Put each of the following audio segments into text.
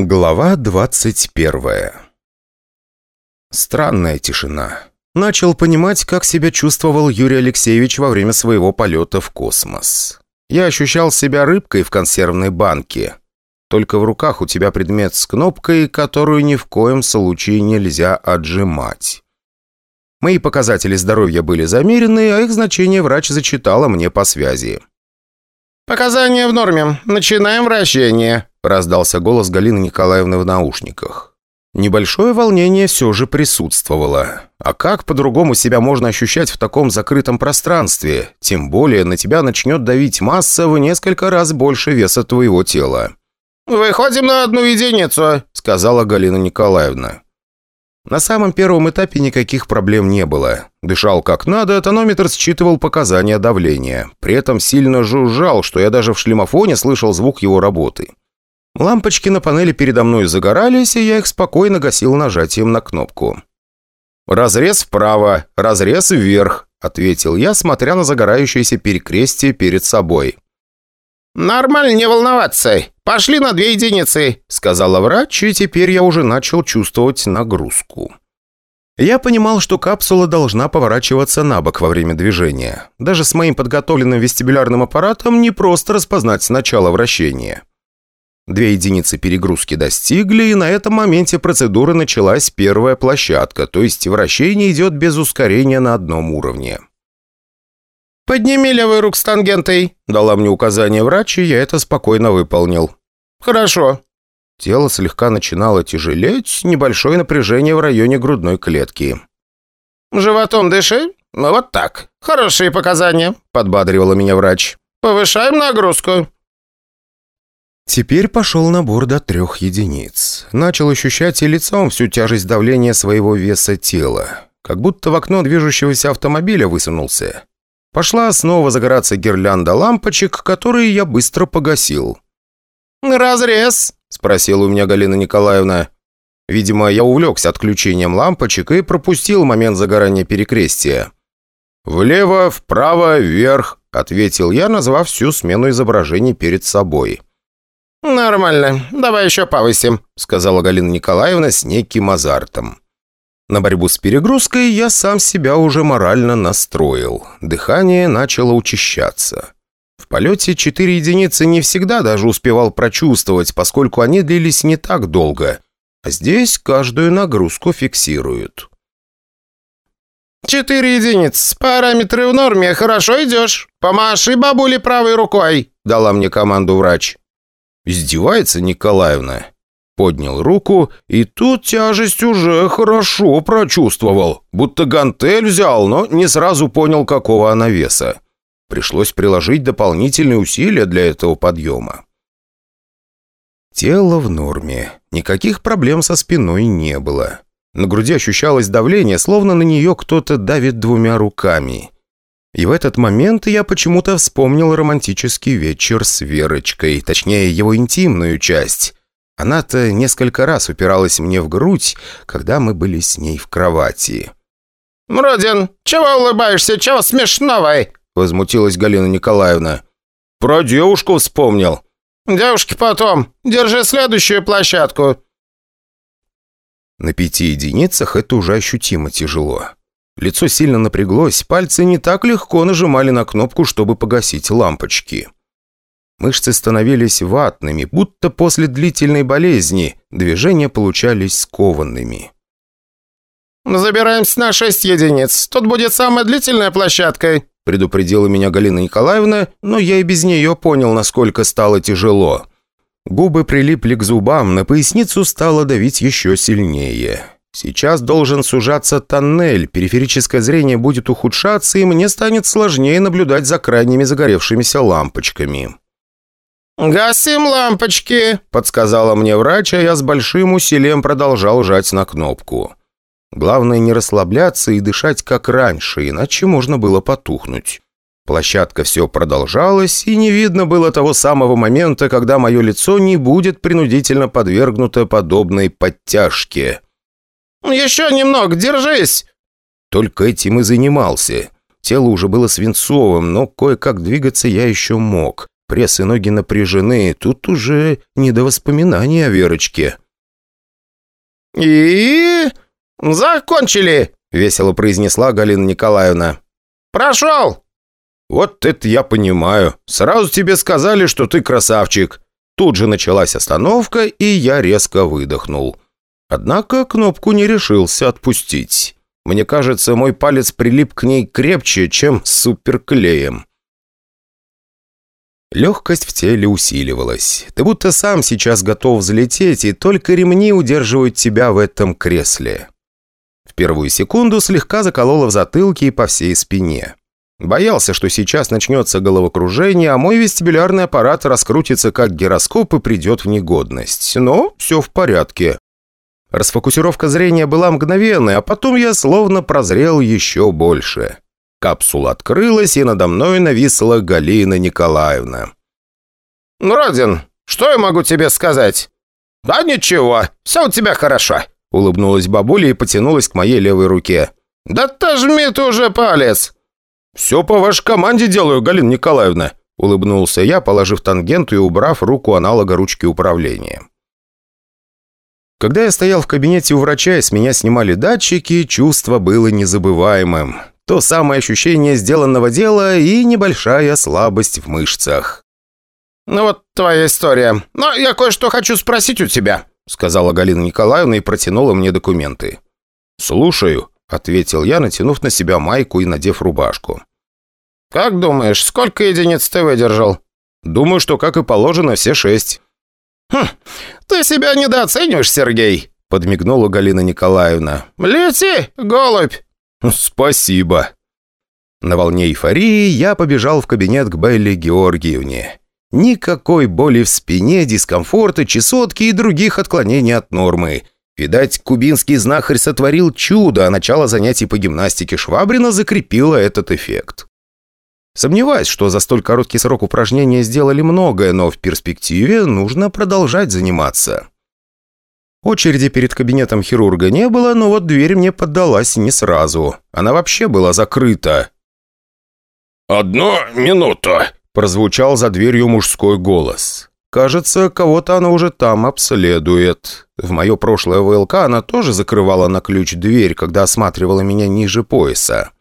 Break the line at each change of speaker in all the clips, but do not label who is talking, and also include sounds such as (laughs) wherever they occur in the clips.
Глава 21 Странная тишина. Начал понимать, как себя чувствовал Юрий Алексеевич во время своего полета в космос. Я ощущал себя рыбкой в консервной банке. Только в руках у тебя предмет с кнопкой, которую ни в коем случае нельзя отжимать. Мои показатели здоровья были замерены, а их значение врач зачитала мне по связи.
«Показания в норме. Начинаем вращение», – раздался голос Галины Николаевны в наушниках.
Небольшое волнение все же присутствовало. А как по-другому себя можно ощущать в таком закрытом пространстве? Тем более на тебя начнет давить масса в несколько раз больше веса твоего тела.
«Выходим на одну единицу», – сказала Галина Николаевна.
На самом первом этапе никаких проблем не было. Дышал как надо, тонометр считывал показания давления. При этом сильно жужжал, что я даже в шлемофоне слышал звук его работы. Лампочки на панели передо мной загорались, и я их спокойно гасил нажатием на кнопку. «Разрез вправо, разрез вверх», — ответил я, смотря на загорающееся перекрестие перед собой.
«Нормально не волноваться. Пошли на две единицы», — сказала врач, и теперь я уже начал чувствовать нагрузку.
Я понимал, что капсула должна поворачиваться на бок во время движения. Даже с моим подготовленным вестибулярным аппаратом не просто распознать начало вращения. Две единицы перегрузки достигли, и на этом моменте процедуры началась первая площадка, то есть вращение идет без ускорения на одном уровне.
«Подними левую руку с тангентой», – дала мне указание врач, и я это спокойно выполнил. «Хорошо».
Тело слегка начинало тяжелеть, небольшое напряжение в районе грудной клетки.
«Животом дыши. Вот так. Хорошие показания», – подбадривала меня врач. «Повышаем нагрузку».
Теперь пошел набор до трех единиц. Начал ощущать и лицом всю тяжесть давления своего веса тела. Как будто в окно движущегося автомобиля высунулся. Пошла снова загораться гирлянда лампочек, которые я быстро погасил.
«Разрез?» – спросила у меня Галина Николаевна.
Видимо, я увлекся отключением лампочек и пропустил момент загорания перекрестия. «Влево, вправо, вверх», – ответил я, назвав всю смену изображений перед собой.
«Нормально. Давай еще повысим», – сказала Галина Николаевна с неким азартом.
На борьбу с перегрузкой я сам себя уже морально настроил. Дыхание начало учащаться. В полете четыре единицы не всегда даже успевал прочувствовать, поскольку они длились не так долго. А здесь каждую нагрузку фиксируют.
«Четыре единиц. Параметры в норме. Хорошо идешь. Помаши бабуле правой рукой», — дала мне команду врач.
Издевается Николаевна. Поднял руку, и тут тяжесть уже хорошо прочувствовал. Будто гантель взял, но не сразу понял, какого она веса. Пришлось приложить дополнительные усилия для этого подъема. Тело в норме. Никаких проблем со спиной не было. На груди ощущалось давление, словно на нее кто-то давит двумя руками. И в этот момент я почему-то вспомнил романтический вечер с Верочкой, точнее, его интимную часть. Она-то несколько раз упиралась мне в грудь, когда мы были с ней в кровати.
«Мродин, чего улыбаешься? Чего смешного?» Возмутилась Галина Николаевна.
«Про девушку вспомнил».
«Девушки потом. Держи следующую площадку».
На пяти единицах это уже ощутимо тяжело. Лицо сильно напряглось, пальцы не так легко нажимали на кнопку, чтобы погасить лампочки. Мышцы становились ватными, будто после длительной болезни. Движения получались скованными.
«Забираемся на шесть единиц. Тут будет самая длительная площадка», предупредила меня Галина Николаевна, но я и без нее понял, насколько стало тяжело. Губы прилипли к зубам, на поясницу стало давить еще сильнее. Сейчас должен сужаться тоннель, периферическое зрение будет ухудшаться, и мне станет сложнее наблюдать за крайними загоревшимися лампочками. «Гасим лампочки», — подсказала мне врач, а я с большим усилием продолжал жать на кнопку. Главное не расслабляться и дышать как раньше, иначе можно было потухнуть. Площадка все продолжалась, и не видно было того самого момента, когда мое лицо не будет принудительно подвергнуто подобной подтяжке. «Еще немного, держись!»
Только этим и занимался. Тело уже было свинцовым, но кое-как двигаться я еще мог. Пресс и ноги напряжены, тут уже не до воспоминаний о Верочке.
«И... закончили!» — весело произнесла Галина Николаевна. «Прошел!»
«Вот это я понимаю. Сразу тебе сказали, что ты красавчик». Тут же началась остановка, и я резко выдохнул. Однако кнопку не решился отпустить. Мне кажется, мой палец прилип к ней крепче, чем суперклеем. Легкость в теле усиливалась. Ты будто сам сейчас готов взлететь, и только ремни удерживают тебя в этом кресле. В первую секунду слегка закололо в затылке и по всей спине. Боялся, что сейчас начнется головокружение, а мой вестибулярный аппарат раскрутится как гироскоп и придет в негодность. Но все в порядке. Расфокусировка зрения была мгновенной, а потом я словно прозрел еще больше. Капсула открылась, и надо мной нависла Галина Николаевна.
«Ну, «Родин, что я могу тебе сказать?» «Да ничего, все у тебя хорошо», — улыбнулась бабуля и потянулась к моей левой руке. «Да жми ты уже палец!»
«Все по вашей команде делаю, Галина Николаевна», — улыбнулся я, положив тангенту и убрав руку аналога ручки управления. Когда я стоял в кабинете у врача и с меня снимали датчики, чувство было незабываемым. То самое ощущение сделанного дела и небольшая слабость в мышцах.
«Ну вот твоя история. Но я кое-что хочу спросить у тебя», сказала Галина Николаевна и протянула мне документы.
«Слушаю», — ответил я, натянув на себя майку и надев рубашку.
«Как думаешь, сколько единиц ты выдержал?»
«Думаю, что, как и положено, все шесть».
«Хм, ты себя недооцениваешь, Сергей», — подмигнула Галина Николаевна. «Лети, голубь!»
«Спасибо». На волне эйфории я побежал в кабинет к Белле Георгиевне. Никакой боли в спине, дискомфорта, чесотки и других отклонений от нормы. Видать, кубинский знахарь сотворил чудо, а начало занятий по гимнастике Швабрина закрепило этот эффект. Сомневаюсь, что за столь короткий срок упражнения сделали многое, но в перспективе нужно продолжать заниматься. Очереди перед кабинетом хирурга не было, но вот дверь мне поддалась не сразу. Она вообще была закрыта.
«Одну минуту», –
прозвучал за дверью мужской голос. Кажется, кого-то она уже там обследует. В мое прошлое ВЛК она тоже закрывала на ключ дверь, когда осматривала меня ниже пояса.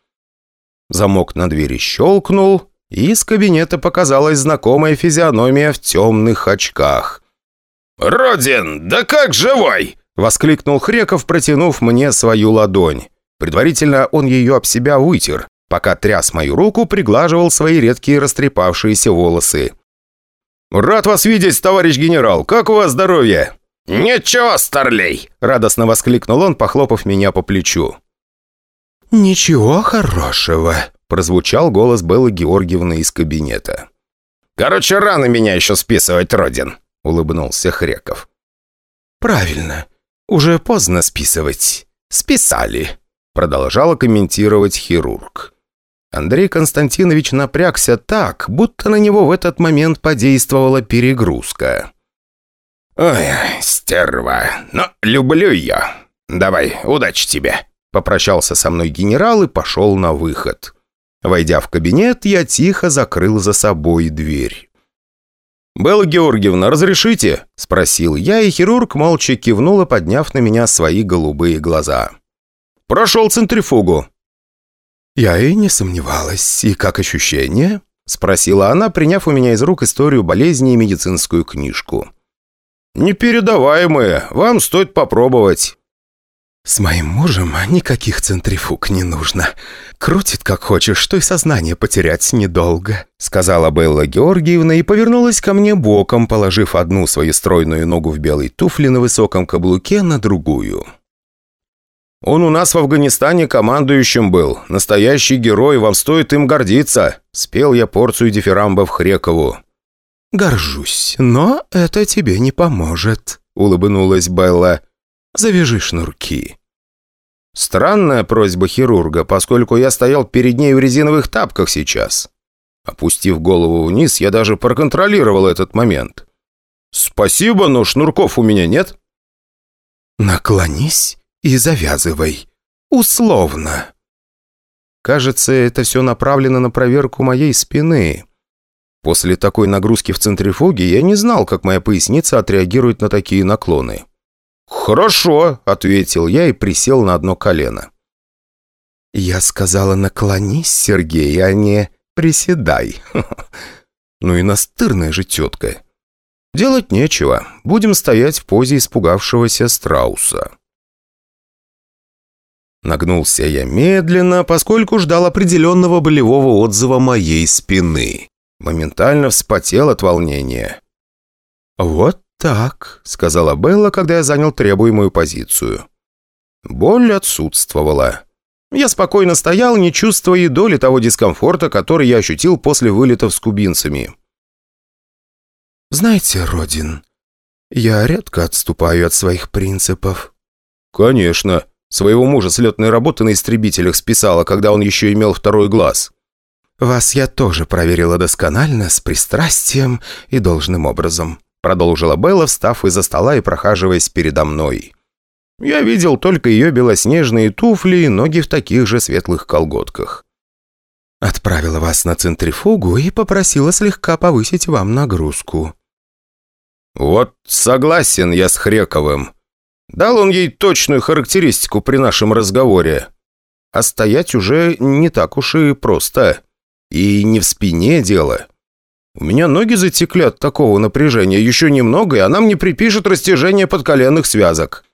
Замок на двери щелкнул, и из кабинета показалась знакомая физиономия в темных очках.
«Родин, да как живой!»
— воскликнул Хреков, протянув мне свою ладонь. Предварительно он ее об себя вытер, пока тряс мою руку, приглаживал свои редкие растрепавшиеся волосы. «Рад вас видеть, товарищ генерал! Как у вас здоровье?»
«Ничего, старлей!»
— радостно воскликнул он, похлопав меня по плечу.
«Ничего хорошего», — прозвучал голос Беллы Георгиевны из кабинета. «Короче, рано меня еще списывать, Родин», — улыбнулся Хреков.
«Правильно. Уже поздно списывать. Списали», — продолжала комментировать хирург. Андрей Константинович напрягся так, будто на него в этот момент подействовала перегрузка.
«Ой, стерва, но люблю ее. Давай, удачи тебе»,
Попрощался со мной генерал и пошел на выход. Войдя в кабинет, я тихо закрыл за собой дверь. «Белла Георгиевна, разрешите?» – спросил я, и хирург молча кивнула, подняв на меня свои голубые глаза. «Прошел центрифугу». «Я и не сомневалась. И как ощущение?» – спросила она, приняв у меня из рук историю болезни и медицинскую книжку.
«Непередаваемые. Вам стоит попробовать».
«С моим мужем никаких центрифуг не нужно. Крутит как хочешь, что и сознание потерять недолго», сказала Белла Георгиевна и повернулась ко мне боком, положив одну свою стройную ногу в белой туфле на высоком каблуке на другую. «Он у нас в Афганистане командующим был. Настоящий герой, вам стоит им гордиться», спел я порцию дифирамбов Хрекову. «Горжусь, но это тебе не поможет», улыбнулась Белла. Завяжи шнурки». Странная просьба хирурга, поскольку я стоял перед ней в резиновых тапках сейчас. Опустив голову вниз, я даже проконтролировал этот момент. «Спасибо, но шнурков у меня нет». «Наклонись и завязывай. Условно». Кажется, это все направлено на проверку моей спины. После такой нагрузки в центрифуге я не знал, как моя поясница отреагирует на такие наклоны. «Хорошо», — ответил я и присел на одно колено. «Я сказала, наклонись, Сергей, а не приседай». (laughs) Ну и настырная же тетка. Делать нечего. Будем стоять в позе испугавшегося страуса. Нагнулся я медленно, поскольку ждал определенного болевого отзыва моей спины. Моментально вспотел от волнения. «Вот так», — сказала Белла, когда я занял требуемую позицию. Боль отсутствовала. Я спокойно стоял, не чувствуя доли того дискомфорта, который я ощутил после вылетов с кубинцами. «Знаете, Родин, я редко отступаю от своих принципов». «Конечно. Своего мужа с летной работы на истребителях списала, когда он еще имел второй глаз». «Вас я тоже проверила досконально, с пристрастием и должным образом», продолжила Белла, встав из-за стола и прохаживаясь передо мной. Я видел только ее белоснежные туфли и ноги в таких же светлых колготках. Отправила вас на центрифугу и попросила слегка повысить вам нагрузку. Вот согласен я с Хрековым. Дал он ей точную характеристику при нашем разговоре. А стоять уже не так уж и просто. И не в спине дело. У меня ноги затекли от такого напряжения. Еще немного, и она мне припишет растяжение подколенных связок.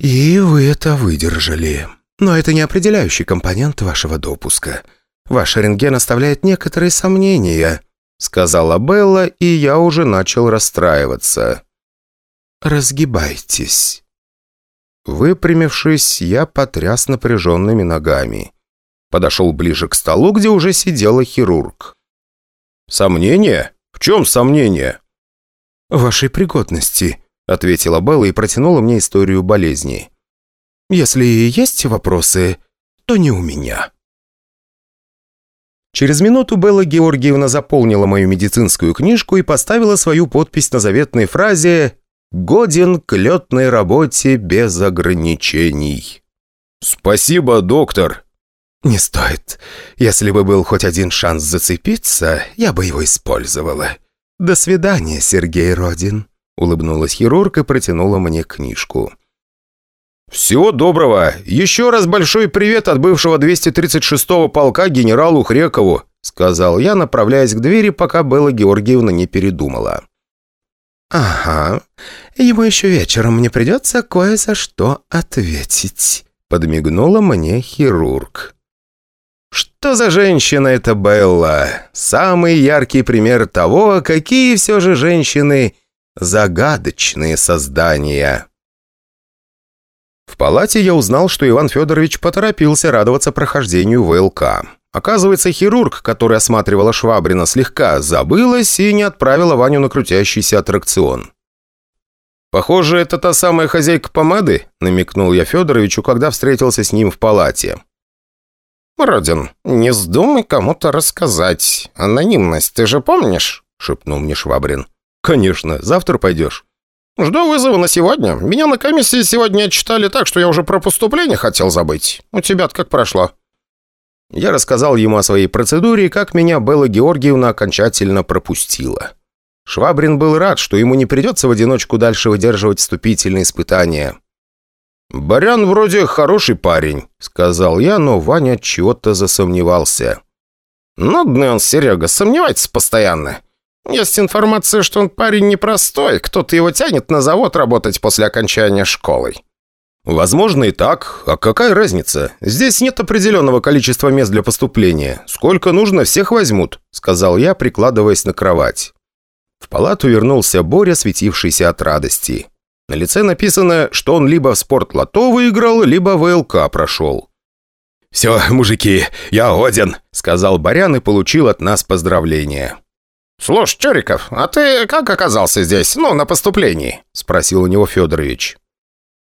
«И вы это выдержали. Но это не определяющий компонент вашего допуска. Ваш рентген оставляет некоторые сомнения», сказала Белла, и я уже начал расстраиваться. «Разгибайтесь». Выпрямившись, я потряс напряженными ногами. Подошел ближе к столу, где уже сидела хирург. «Сомнения? В чем сомнения?» «Вашей пригодности», ответила Белла и протянула мне историю болезни. «Если есть вопросы, то не у меня». Через минуту Белла Георгиевна заполнила мою медицинскую книжку и поставила свою подпись на заветной фразе «Годен к летной работе без ограничений». «Спасибо, доктор!» «Не стоит. Если бы был хоть один шанс зацепиться, я бы его использовала. До свидания, Сергей Родин». Улыбнулась хирург и протянула мне книжку. «Всего доброго! Еще раз большой привет от бывшего 236-го полка генералу Хрекову!» сказал я, направляясь к двери, пока Белла Георгиевна не передумала. «Ага, ему еще вечером мне придется кое за что ответить», подмигнула мне хирург. «Что за женщина эта Белла? Самый яркий пример того, какие все же женщины Загадочные создания. В палате я узнал, что Иван Федорович поторопился радоваться прохождению ВЛК. Оказывается, хирург, который осматривала Швабрина, слегка забылась и не отправила Ваню на крутящийся аттракцион. «Похоже, это та самая хозяйка помады», — намекнул я Федоровичу, когда встретился с ним в палате.
«Родин, не вздумай кому-то рассказать. Анонимность ты же помнишь?» — шепнул мне Швабрин.
«Конечно. Завтра пойдешь?»
«Жду вызова на сегодня. Меня на комиссии сегодня отчитали так, что я уже про поступление хотел забыть. У тебя как прошло?»
Я рассказал ему о своей процедуре и как меня Белла Георгиевна окончательно пропустила. Швабрин был рад, что ему не придется в одиночку дальше выдерживать вступительные испытания. «Барян вроде хороший парень», — сказал я, но Ваня чего-то засомневался.
«Нудный он, Серега, сомневается постоянно. Есть информация, что он парень непростой, кто-то его тянет на завод работать после окончания школы».
«Возможно и так. А какая разница? Здесь нет определенного количества мест для поступления. Сколько нужно, всех возьмут», — сказал я, прикладываясь на кровать. В палату вернулся Боря, светившийся от радости. На лице написано, что он либо в спортлото выиграл, либо ВЛК прошел. «Все, мужики, я один», — сказал Борян и получил от нас поздравление.
«Слушай, Чуриков, а ты как оказался здесь, ну, на поступлении?» – спросил у него Федорович.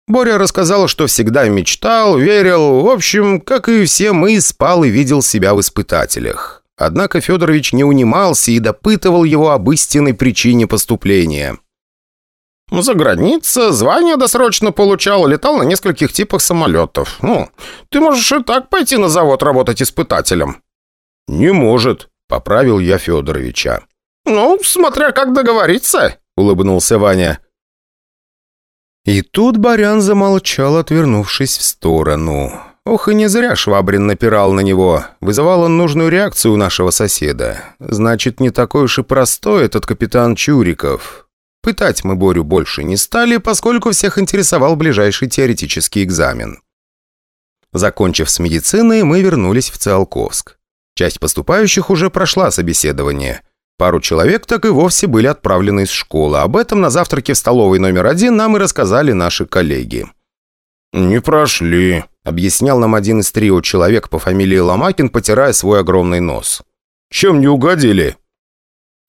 Боря рассказал, что всегда мечтал, верил, в общем, как и все мы, спал и видел себя в испытателях. Однако Федорович не унимался и допытывал его об истинной причине поступления.
«За граница, звание досрочно получал, летал на нескольких типах самолетов. Ну, ты можешь и так пойти на завод работать испытателем».
«Не может. Поправил я Федоровича.
«Ну, смотря как договориться», — улыбнулся Ваня.
И тут Барян замолчал, отвернувшись в сторону. Ох, и не зря Швабрин напирал на него. Вызывал он нужную реакцию у нашего соседа. Значит, не такой уж и простой этот капитан Чуриков. Пытать мы Борю больше не стали, поскольку всех интересовал ближайший теоретический экзамен. Закончив с медициной, мы вернулись в Циолковск. Часть поступающих уже прошла собеседование. Пару человек так и вовсе были отправлены из школы. Об этом на завтраке в столовой номер один нам и рассказали наши коллеги.
«Не прошли», — объяснял нам один из трио человек по фамилии Ломакин, потирая свой огромный нос.
«Чем не угодили?»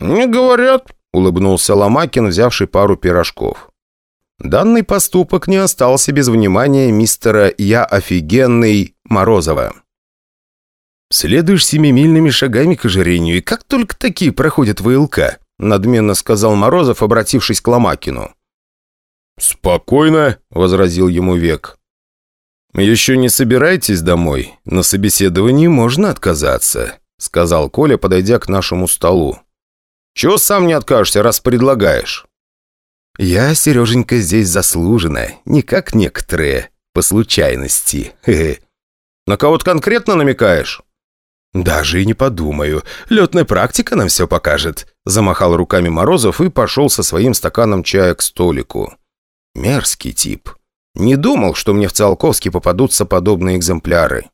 «Не говорят», — улыбнулся Ломакин, взявший пару пирожков.
Данный поступок не остался без внимания мистера «Я офигенный» Морозова. «Следуешь семимильными шагами к ожирению, и как только такие проходят ВЛК», надменно сказал Морозов, обратившись к Ломакину.
«Спокойно», — возразил ему Век.
«Еще не собирайтесь домой. На собеседовании можно отказаться», — сказал Коля, подойдя к нашему столу.
«Чего сам не откажешься, раз предлагаешь?»
«Я, Сереженька, здесь заслуженно, не как некоторые, по случайности. Хе -хе.
На кого-то конкретно намекаешь?»
«Даже и не подумаю. Летная практика нам все покажет», – замахал руками Морозов и пошел со своим стаканом чая к столику. Мерзкий тип. Не думал, что мне в Циолковске попадутся подобные экземпляры.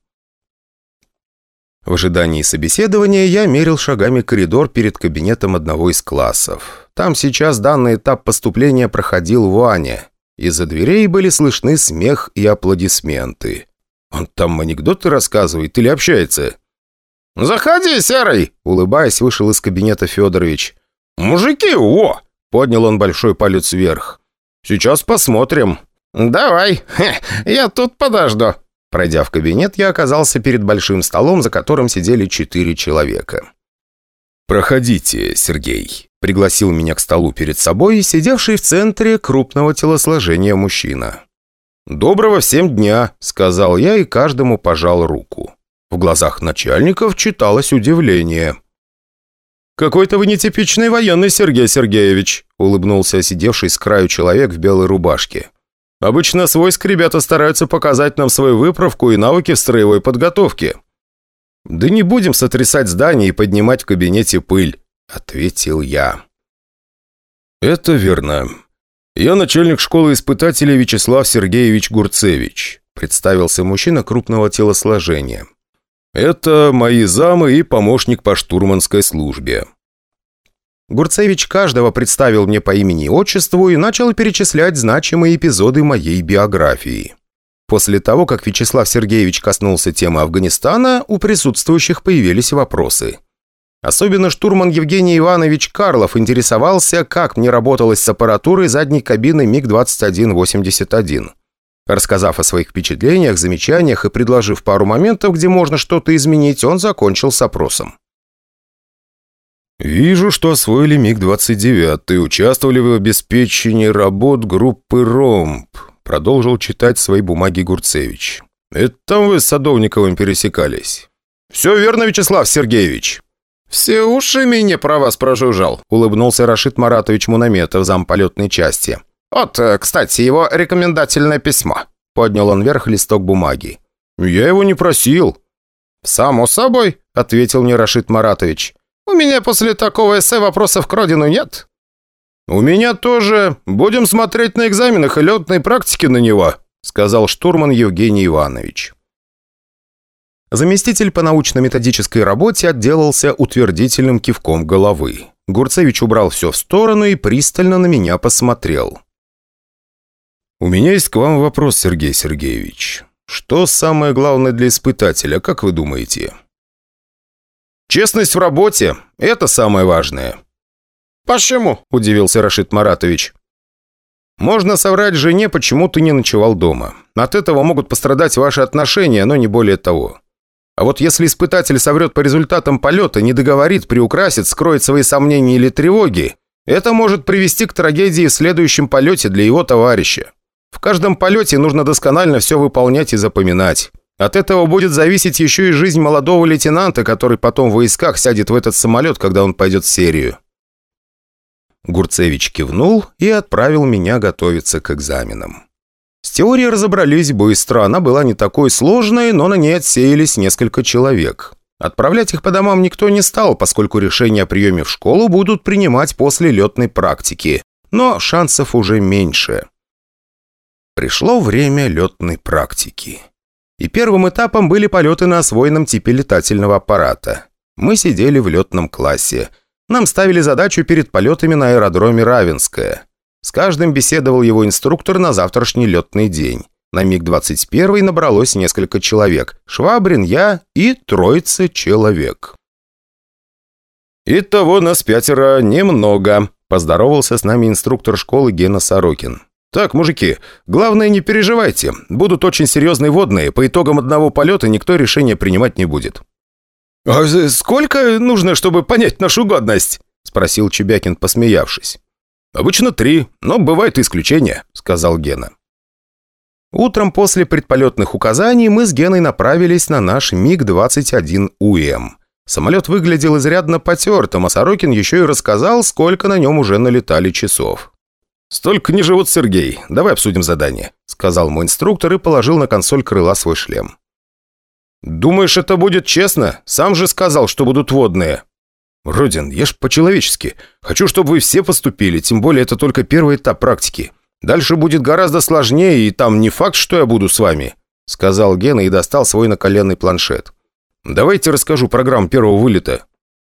В ожидании собеседования я мерил шагами коридор перед кабинетом одного из классов. Там сейчас данный этап поступления проходил Ваня. Из-за дверей были слышны смех и аплодисменты. Он там анекдоты рассказывает или общается?
«Заходи, Серый!» – улыбаясь, вышел из кабинета Федорович.
«Мужики, о!» – поднял он большой палец вверх.
«Сейчас посмотрим».
«Давай, Хе, (laughs) я тут подожду». Пройдя в кабинет, я оказался перед большим столом, за которым сидели четыре человека. «Проходите, Сергей», – пригласил меня к столу перед собой, сидевший в центре крупного телосложения мужчина. «Доброго всем дня», – сказал я и каждому пожал руку. В глазах начальников читалось удивление. «Какой-то вы нетипичный военный, Сергей Сергеевич», улыбнулся сидевший с краю человек в белой рубашке. «Обычно с войск ребята стараются показать нам свою выправку и навыки в строевой подготовке». «Да не будем сотрясать здание и поднимать в кабинете пыль», ответил я. «Это верно. Я начальник школы испытателей Вячеслав Сергеевич Гурцевич», представился мужчина крупного телосложения. «Это мои замы и помощник по штурманской службе». Гурцевич каждого представил мне по имени и отчеству и начал перечислять значимые эпизоды моей биографии. После того, как Вячеслав Сергеевич коснулся темы Афганистана, у присутствующих появились вопросы. Особенно штурман Евгений Иванович Карлов интересовался, как мне работалось с аппаратурой задней кабины МиГ-2181. Рассказав о своих впечатлениях, замечаниях и предложив пару моментов, где можно что-то изменить, он закончил с опросом. «Вижу, что освоили МиГ-29 и участвовали в обеспечении работ группы «Ромб», продолжил читать свои бумаги Гурцевич. «Это там вы с Садовниковым пересекались?»
«Все верно, Вячеслав Сергеевич».
«Все уши меня про вас прожужжал», улыбнулся Рашид Маратович Мунаметов, замполетной части.
«Вот, э, кстати, его рекомендательное письмо». Поднял он вверх листок бумаги.
«Я его не просил».
«Само собой», — ответил мне Рашид Маратович. «У меня после такого эссе вопросов к родину нет».
«У меня тоже. Будем смотреть на экзаменах и летной практике на него», сказал штурман Евгений Иванович. Заместитель по научно-методической работе отделался утвердительным кивком головы. Гурцевич убрал все в сторону и пристально на меня посмотрел. «У меня есть к вам вопрос, Сергей Сергеевич. Что самое главное для испытателя, как вы думаете?»
«Честность в работе. Это самое важное».
«Почему?» – удивился Рашид Маратович. «Можно соврать жене, почему ты не ночевал дома. От этого могут пострадать ваши отношения, но не более того. А вот если испытатель соврет по результатам полета, не договорит, приукрасит, скроет свои сомнения или тревоги, это может привести к трагедии в следующем полете для его товарища. В каждом полете нужно досконально все выполнять и запоминать. От этого будет зависеть еще и жизнь молодого лейтенанта, который потом в войсках сядет в этот самолет, когда он пойдет в серию». Гурцевич кивнул и отправил меня готовиться к экзаменам. С теорией разобрались быстро, она была не такой сложной, но на ней отсеялись несколько человек. Отправлять их по домам никто не стал, поскольку решение о приеме в школу будут принимать после летной практики. Но шансов уже меньше. Пришло время летной практики. И первым этапом были полеты на освоенном типе летательного аппарата. Мы сидели в летном классе. Нам ставили задачу перед полетами на аэродроме Равенское. С каждым беседовал его инструктор на завтрашний летный день. На МиГ-21 набралось несколько человек. Швабрин, я и троица человек. «Итого нас пятеро немного», – поздоровался с нами инструктор школы Гена Сорокин. «Так, мужики, главное не переживайте. Будут очень серьезные водные. По итогам одного полета никто решения принимать не будет». «А сколько нужно, чтобы понять нашу годность?» – спросил Чебякин, посмеявшись. «Обычно три, но бывают исключения», – сказал Гена. Утром после предполетных указаний мы с Геной направились на наш МиГ-21УМ. Самолет выглядел изрядно потертым, а Сорокин еще и рассказал, сколько на нем уже налетали часов. «Столько не живут, Сергей. Давай обсудим задание», — сказал мой инструктор и положил на консоль крыла свой шлем. «Думаешь, это будет честно? Сам же сказал, что будут водные». «Родин, ж по-человечески. Хочу, чтобы вы все поступили, тем более это только первый этап практики. Дальше будет гораздо сложнее, и там не факт, что я буду с вами», сказал Гена и достал свой наколенный планшет. «Давайте расскажу программу первого вылета».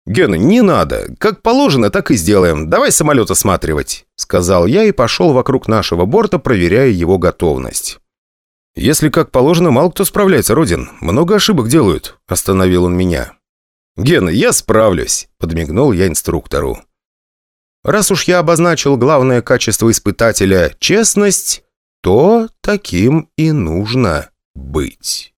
«Гена, не надо. Как положено, так и сделаем. Давай самолет осматривать», сказал я и пошел вокруг нашего борта, проверяя его готовность. «Если как положено, мало кто справляется, Родин. Много ошибок делают», – остановил он меня. «Гена, я справлюсь», – подмигнул я инструктору. Раз уж я обозначил главное качество испытателя – честность, то таким и нужно быть.